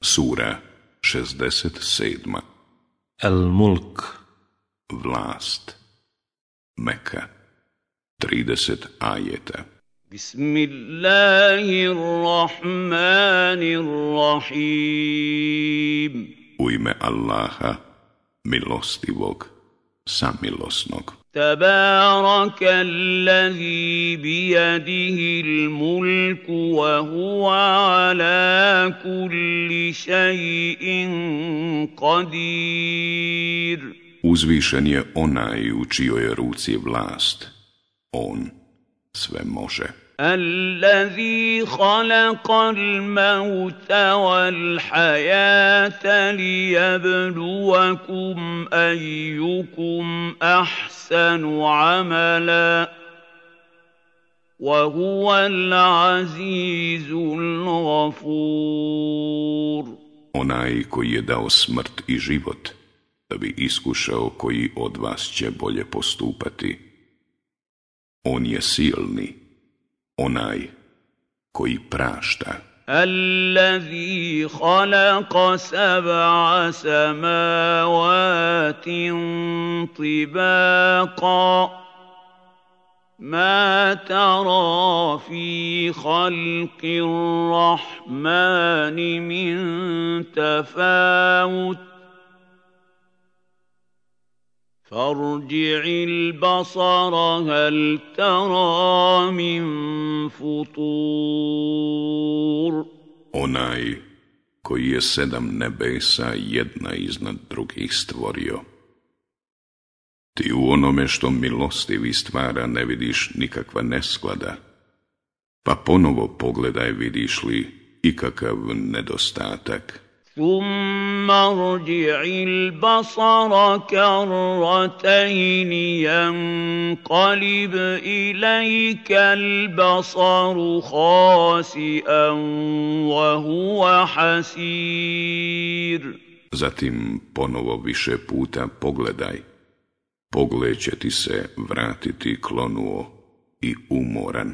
Sura 67. Al-Mulk Vlast. Meka 30 ajeta. Bismillahirrahmanirrahim. U ime Allaha, milostivog, samilosnog. تبارك الذي بيده الملك وهو على كل شيء قدير Uzvišen je onaj u čijoj je ruci vlast. On sve može. الذي خلق الموت والحياة ليبلوكم أيكم أحسن عملا وهو العزيز الغفور Onaj koji je dao smrt i život, da bi iskušao koji od vas će bolje postupati. On je silni, onaj koji prašta. الذي خلق سبع سماوات طباقا ما ترى في خلق الرحمن من تفاوت فارجع البصر هل ترى من فطور Onaj koji je sedam nebesa jedna iznad drugih stvorio. Ti u onome što milostivi stvara ne vidiš nikakva nesklada, pa ponovo pogledaj vidiš li ikakav nedostatak. ثم ارجع البصر كرتين ينقلب اليك البصر خاسئا وهو حسير Zatim ponovo više puta pogledaj. Pogled će ti se vratiti klonuo i umoran.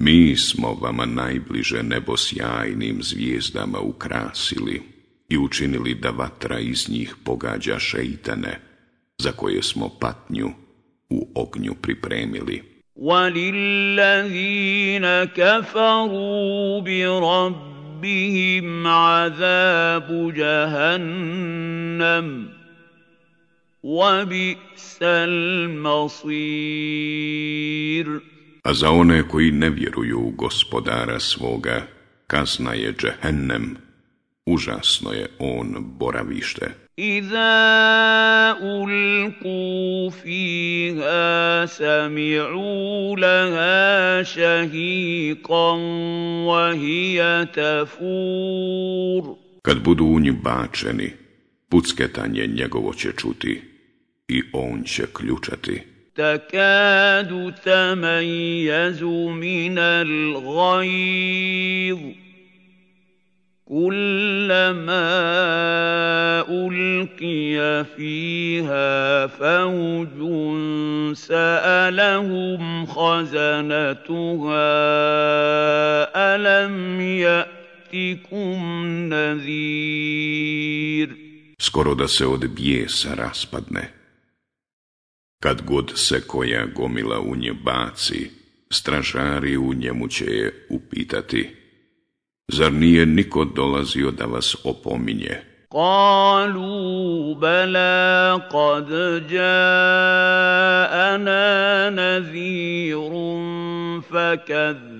Mi smo vama najbliže nebo sjajnim zvijezdama ukrasili i učinili da vatra iz njih pogađa šeitane, za koje smo patnju u ognju pripremili. وللذين كفروا بربهم عذاب جهنم وبئس المصير a za one koji ne vjeruju u gospodara svoga, kazna je džehennem, užasno je on boravište. Iza ulku fiha sami'u laha šahiqan wa hiya tafur. Kad budu u nju bačeni, pucketanje njegovo će čuti i on će ključati. تكاد تميز من الغيظ كلما ألقي فيها فوج سألهم خزنتها ألم يأتكم نذير Skoro da se od bijesa raspadne. Kad god se koja gomila u nje baci, stražari u njemu će je upitati. Zar nije niko dolazio da vas opominje? قالوا بلى قد جاءنا نذير فكذبنا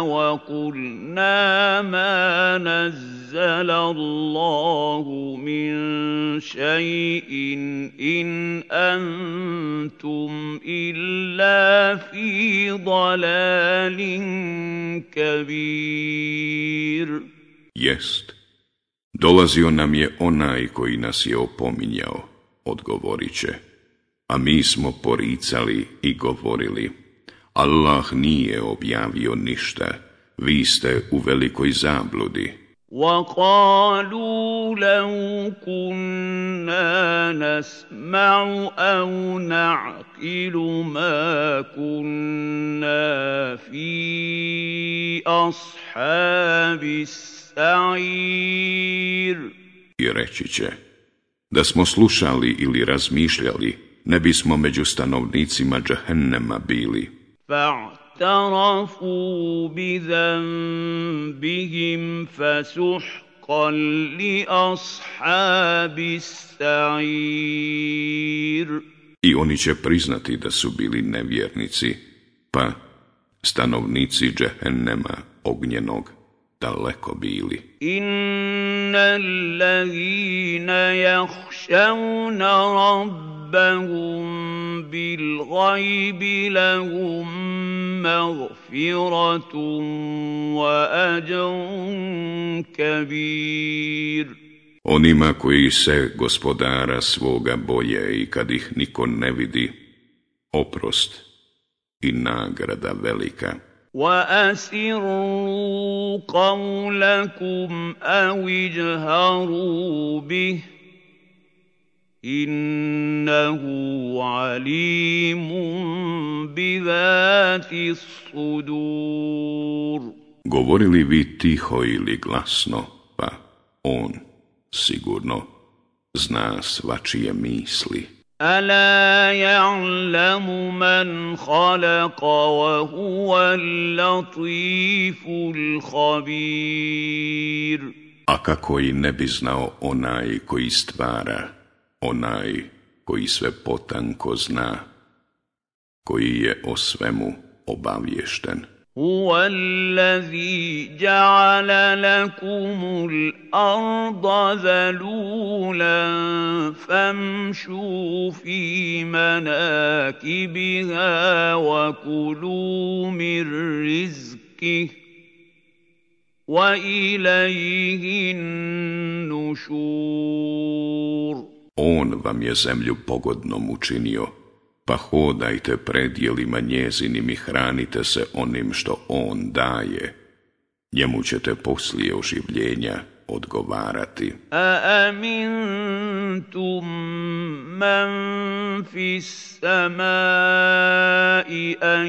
وقلنا ما نزل الله من شيء ان انتم الا في ضلال كبير Jest, Dolazio nam je onaj koji nas je opominjao, odgovorit će. A mi smo poricali i govorili, Allah nije objavio ništa, vi ste u velikoj zabludi. وقالوا لو كنا نسمع أو نعقل ما كنا في أصحاب السعير I reći će, da smo slušali ili razmišljali, ne bismo među stanovnicima džahennema bili. فاعترفوا بذنبهم فسحقا لأصحاب السعير I oni će priznati da su bili nevjernici, pa stanovnici džehennema ognjenog daleko bili. Inna allazina jahšavna rabbahum bil gajbi lahum magfiratun wa ajrun kabir. Onima koji se gospodara svoga boje i kad ih niko ne vidi, oprost i nagrada velika. واسروا قولكم او اجهروا به انه عليم بذات الصدور Govorili vi tiho ili glasno, pa on sigurno zna svačije misli. ألا يعلم من خلق وهو اللطيف الخبير A kako i ne bi znao onaj koji stvara, onaj koji sve potanko zna, koji je o svemu obavješten. هو الذي جعل لكم الأرض ذلولا فامشوا في مناكبها وكلوا من رزقه واليه النشور On vam je zemlju pogodnom učinio pa hodajte predjelima njezinim i hranite se onim što on daje. Njemu ćete poslije oživljenja odgovarati. A amintum man fis samai an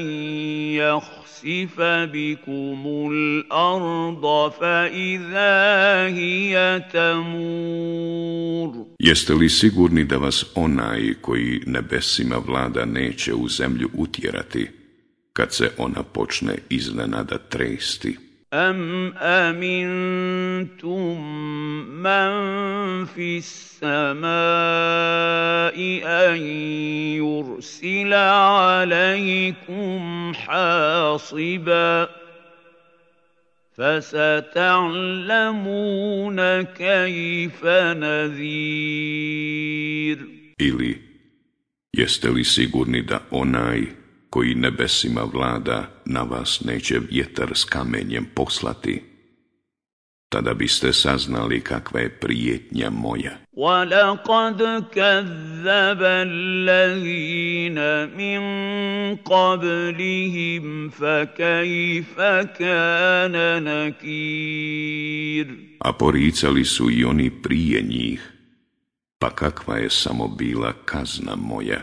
jahsifa bikumul arda fa iza hiya tamur. Jeste li sigurni da vas onaj koji nebesima vlada neće u zemlju utjerati, kad se ona počne iznenada tresti? أم أمنتم من في السماء أن يرسل عليكم حاصبا فستعلمون كيف نذير Ili, jeste li sigurni da onaj koji nebesima vlada, na vas neće vjetar s kamenjem poslati, tada biste saznali kakva je prijetnja moja. وَلَقَدْ كَذَّبَ الَّذِينَ مِنْ قَبْلِهِمْ فَكَيْفَ كَانَ نَكِيرٌ A poricali su i oni prije njih, pa kakva je samo bila kazna moja.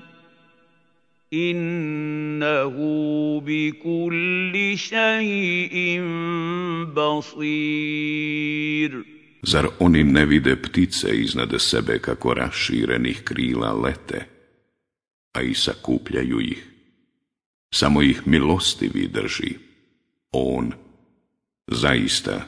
bi kulli shay'in basir Zar oni ne vide ptice iznad sebe kako raširenih krila lete, a i sakupljaju ih? Samo ih milostivi drži. On zaista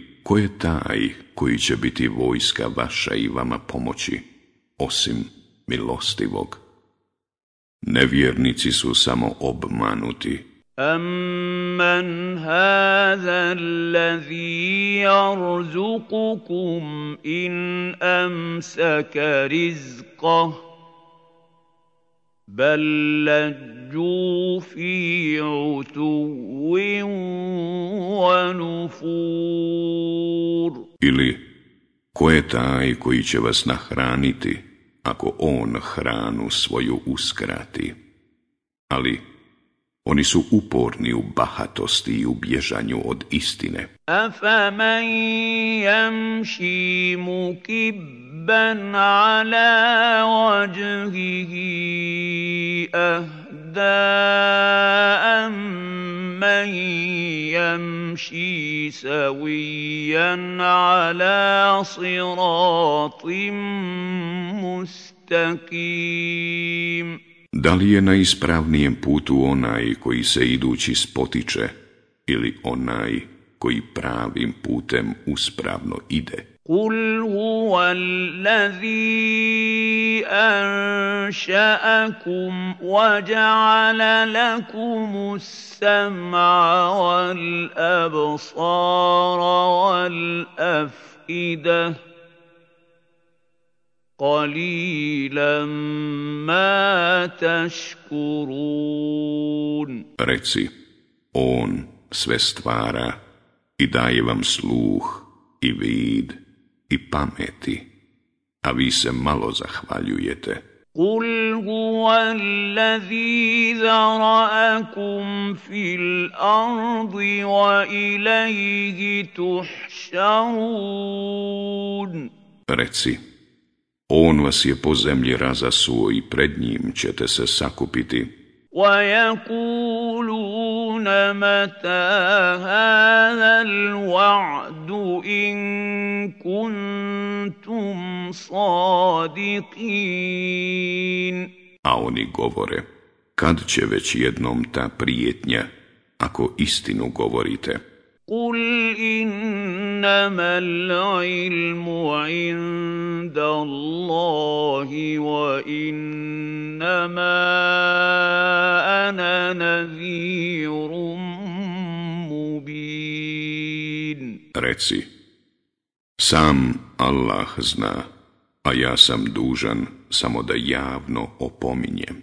ko je taj koji će biti vojska vaša i vama pomoći, osim milostivog? Nevjernici su samo obmanuti. أَمَّنْ هَٰذَا الَّذِي يَرْزُقُكُمْ إِنْ أَمْسَكَ رِزْقَهُ بل لجوا في عتو ونفور Ili, ko je taj koji će vas nahraniti, ako on hranu svoju uskrati? Ali, oni su uporni u bahatosti i u bježanju od istine. أَفَمَن يَمْشِي مُكِبًّا عَلَىٰ وَجْهِهِ أَهْدَىٰ أَمَّن يَمْشِي سَوِيًّا عَلَىٰ صِرَاطٍ مُّسْتَقِيمٍ Da li je na ispravnijem putu onaj koji se idući spotiče ili onaj koji pravim putem uspravno ide? قل هو الذي أنشأكم وجعل لكم السمع والأبصار والأفئدة قليلا ما تشكرون Reci, on sve stvara i daje vam sluh i vid i pameti, a vi se malo zahvaljujete. قل هو الذي ذرأكم في الأرض وإليه تحشرون Reci, on vas je po zemlji razasuo i pred njim ćete se sakupiti. ويقولون متى هذا الوعد إن كنتم صادقين A oni govore, kad će već jednom ta prijetnja, ako istinu govorite? قل إنما العلم عند الله وإنما أنا نذير مبين Reci, sam Allah zna, a ja sam dužan samo da javno opominjem.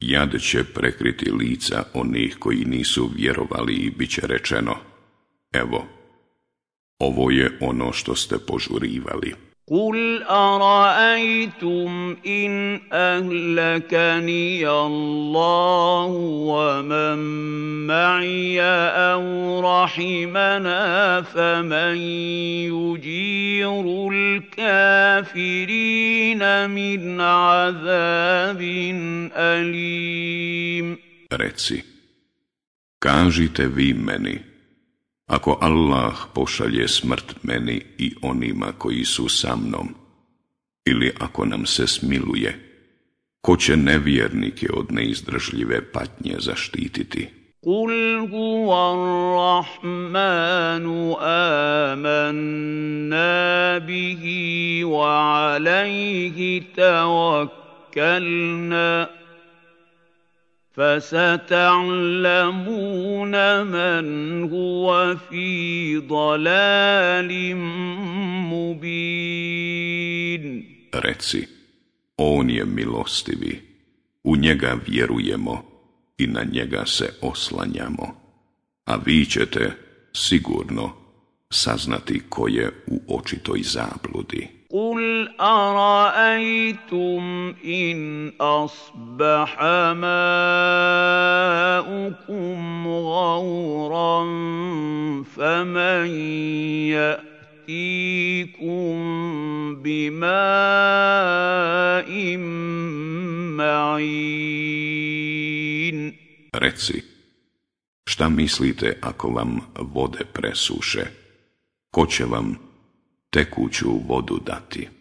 jad će prekriti lica onih koji nisu vjerovali i bit će rečeno, evo, ovo je ono što ste požurivali. قل أرأيتم إن أهلكني الله ومن معي أو رحمنا فمن يجير الكافرين من عذاب أليم Reci, kažite vi meni, ako Allah pošalje smrt meni i onima koji su sa mnom, ili ako nam se smiluje, ko će nevjernike od neizdržljive patnje zaštititi? قل هو الرحمن آمنا به وعليه توكلنا فستعلمون من هو في ضلال مبين Reci, On je milostivi, u njega vjerujemo i na njega se oslanjamo, a vi ćete sigurno saznati ko je u očitoj zabludi. قل ارايتم ان اصبح ماؤكم غورا فمن ياتيكم بماء معين Reci, šta mislite ako vam vode presuše? Ko će vam tekuću vodu dati.